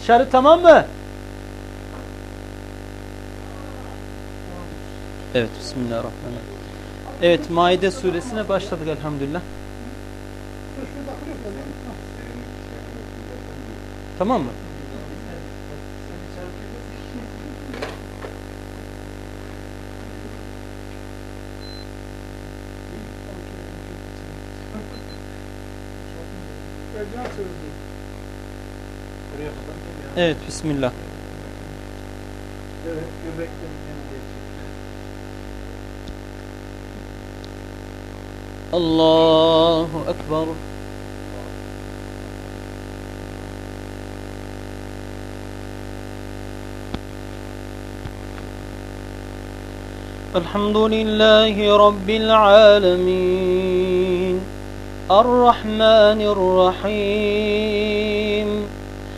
Dışarı tamam mı? Evet Bismillahirrahmanirrahim. Evet Maide suresine başladık elhamdülillah. Tamam mı? Evet Bismillah. Evet, göbekten Allahu Ekber. الحمد لله رب العالمين الرحمن الرحيم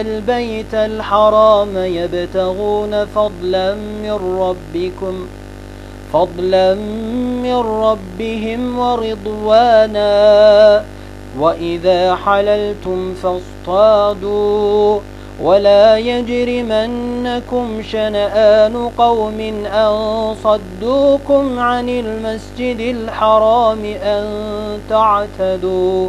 البيت الحرام يبتغون فضلا من ربكم فضلا من ربهم ورضوانا. وإذا حللتم فاصطادوا ولا يجرمنكم شنآن قوم أن صدوكم عن المسجد الحرام أن تعتدوا.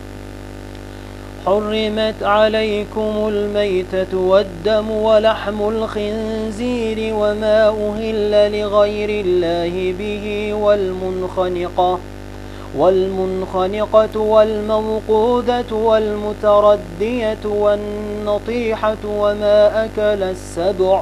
حرمت عليكم الميتة والدم ولحم الخنزير وما أهل لغير الله به والمنخنقة والمنخنقة والموقوذة والمتردية والنطيحة وما أكل السبع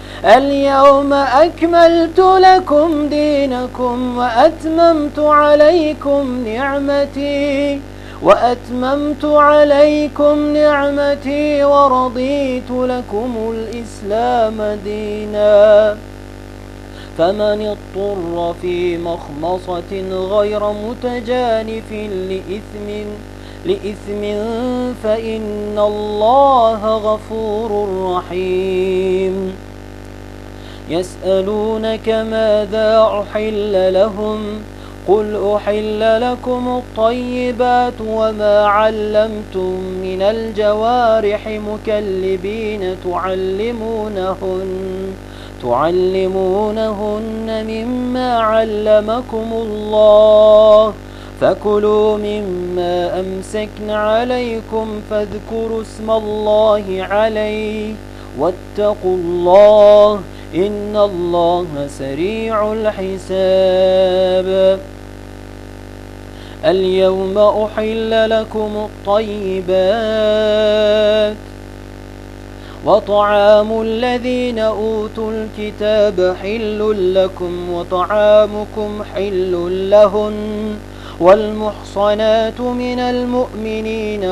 اليوم أكملت لكم دينكم وأتممت عليكم نعمتي وأتممت عليكم نعمتي ورضيت لكم الإسلام دينا. فمن اضطر في مخمصة غير متجانف لإثم لإثم فإن الله غفور رحيم. يسألونك ماذا أحل لهم قل أحل لكم الطيبات وما علمتم من الجوارح مكلبين تعلمونهن تعلمونهن مما علمكم الله فكلوا مما أمسكن عليكم فاذكروا اسم الله عليه واتقوا الله إن الله سريع الحساب اليوم أحل لكم الطيبات وطعام الذين أوتوا الكتاب حل لكم وطعامكم حل لهن والمحصنات من المؤمنين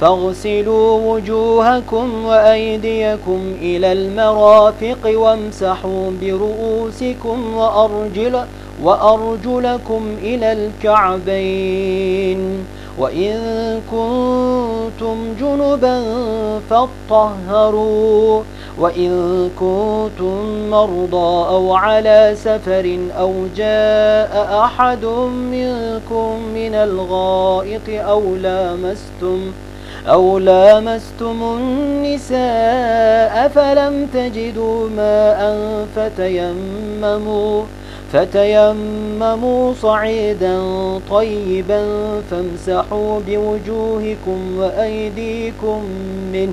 فاغسلوا وجوهكم وأيديكم إلى المرافق وامسحوا برؤوسكم وأرجل وأرجلكم إلى الكعبين. وإن كنتم جنبا فاطهروا. وإن كنتم مرضى أو على سفر أو جاء أحد منكم من الغائط أو لامستم أو لامستم النساء فلم تجدوا ماء فتيمموا فتيمموا صعيدا طيبا فامسحوا بوجوهكم وأيديكم منه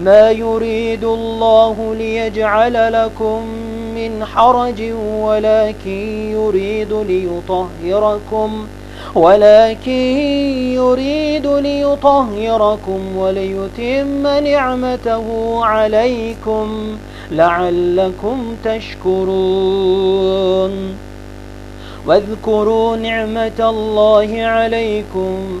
ما يريد الله ليجعل لكم من حرج ولكن يريد ليطهركم ولكن يريد ليطهركم وليتم نعمته عليكم لعلكم تشكرون. واذكروا نعمة الله عليكم.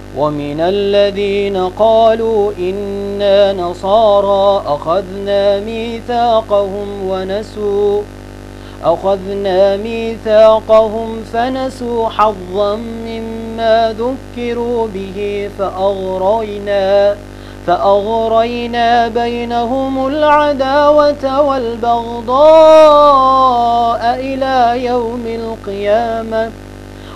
ومن الذين قالوا إنا نصارى أخذنا ميثاقهم ونسوا أخذنا ميثاقهم فنسوا حظا مما ذكروا به فأغرينا فأغرينا بينهم العداوة والبغضاء إلى يوم القيامة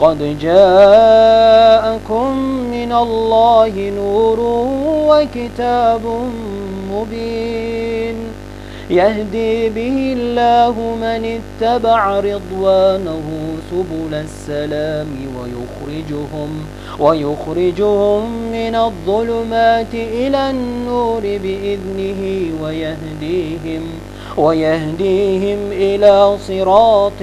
قد جاءكم من الله نور وكتاب مبين يهدي به الله من اتبع رضوانه سبل السلام ويخرجهم ويخرجهم من الظلمات إلى النور بإذنه ويهديهم ويهديهم إلى صراط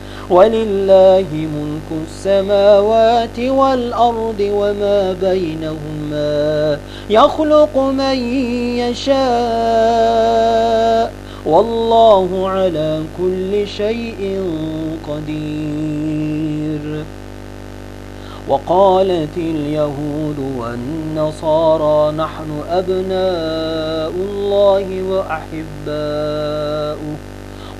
ولله ملك السماوات والأرض وما بينهما يخلق من يشاء والله على كل شيء قدير. وقالت اليهود والنصارى نحن أبناء الله وأحباؤه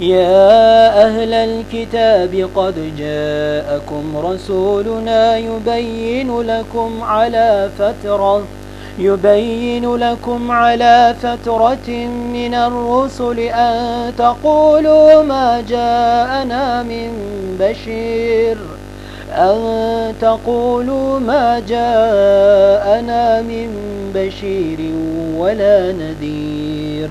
يا أهل الكتاب قد جاءكم رسولنا يبين لكم على فترة يبين لكم على فترة من الرسل أن تقولوا ما جاءنا من بشير أن تقولوا ما جاءنا من بشير ولا نذير.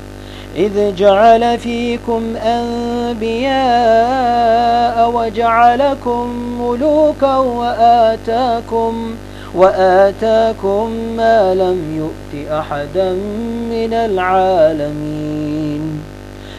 إذ جعل فيكم أنبياء وجعلكم ملوكا وآتاكم وآتاكم ما لم يؤت أحدا من العالمين.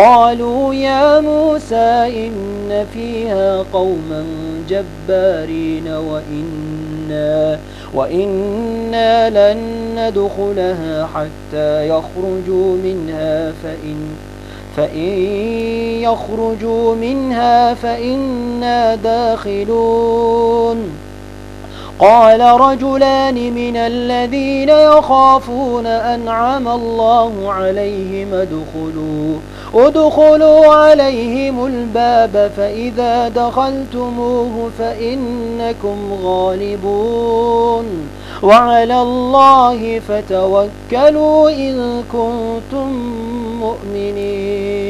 قالوا يا موسى إن فيها قوما جبارين وإنا وإنا لن ندخلها حتى يخرجوا منها فإن فإن يخرجوا منها فإنا داخلون. قال رجلان من الذين يخافون أنعم الله عليهم ادخلوا ادخلوا عليهم الباب فإذا دخلتموه فإنكم غالبون. وعلى الله فتوكلوا إن كنتم مؤمنين.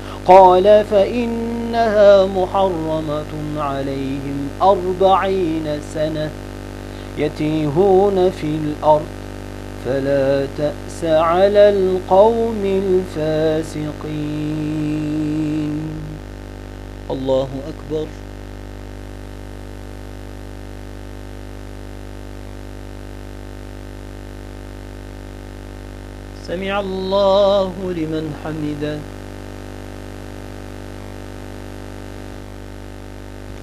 قال فإنها محرمة عليهم أربعين سنة يتيهون في الأرض فلا تأس على القوم الفاسقين. الله أكبر. سمع الله لمن حمده.